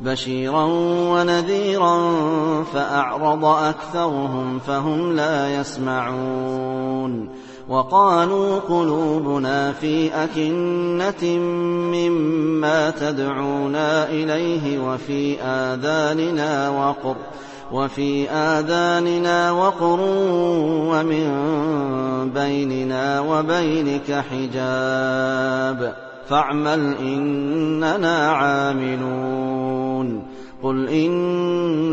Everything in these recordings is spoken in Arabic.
بشيرا ونذيرا فأعرض أكثرهم فهم لا يسمعون وقالوا قلوبنا في أكنة مما تدعونا إليه وفي آذاننا وقر وفي آذاننا وقر ومن بيننا وبينك حجاب فاعمل إننا عاملون. قل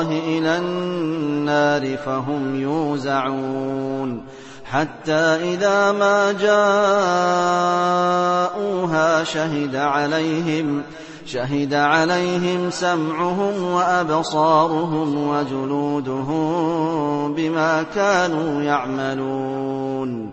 الله إلى النار فهم يوزعون حتى إذا ما جاءوها شهد عليهم شهد عليهم سمعهم وأبصارهم وجلودهم بما كانوا يعملون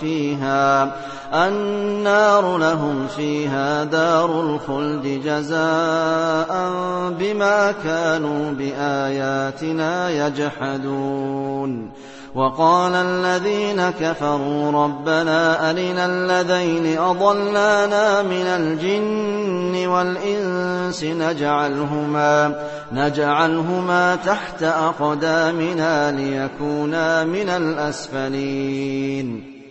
فيها. النار لهم فيها دار الخلد جزاء بما كانوا بآياتنا يجحدون. وقال الذين كفروا ربنا أرنا الذين أضلانا من الجن والإنس نجعلهما نجعلهما تحت أقدامنا ليكونا من الأسفلين.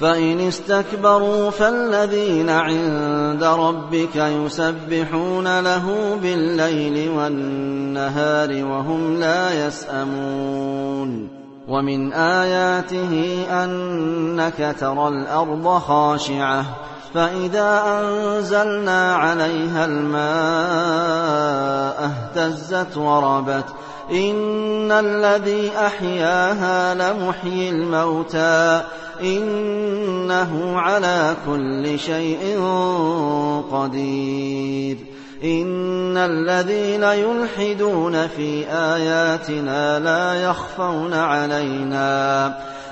فإن استكبروا فالذين عند ربك يسبحون له بالليل والنهار وهم لا يسأمون ومن آياته أنك ترى الأرض خاشعة فإذا أنزلنا عليها الماء اهتزت وربت إن الذي أحياها لمحيي الموتى إنه على كل شيء قدير. إن الذين يلحدون في آياتنا لا يخفون علينا.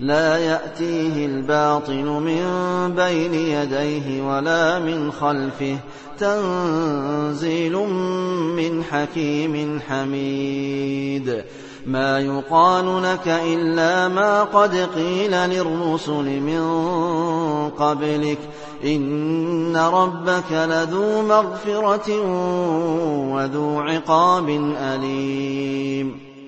لا يأتيه الباطل من بين يديه ولا من خلفه. تنزيل من حكيم حميد. ما يقال لك إلا ما قد قيل للرسل من قبلك. إن ربك لذو مغفرة وذو عقاب أليم.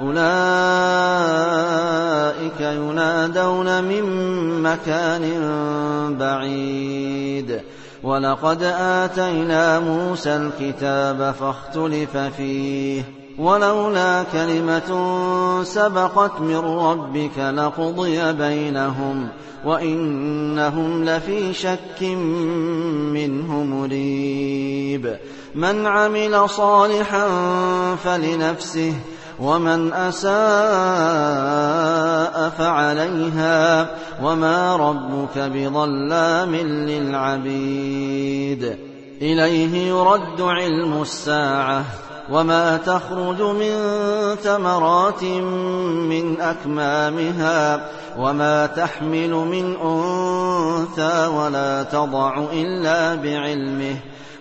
أولئك ينادون من مكان بعيد. ولقد آتينا موسى الكتاب فاختلف فيه. ولولا كلمة سبقت من ربك لقضي بينهم وإنهم لفي شك منه مريب. من عمل صالحا فلنفسه ومن أساء فعليها وما ربك بظلام للعبيد. إليه يرد علم الساعة وما تخرج من ثمرات من أكمامها وما تحمل من أنثى ولا تضع إلا بعلمه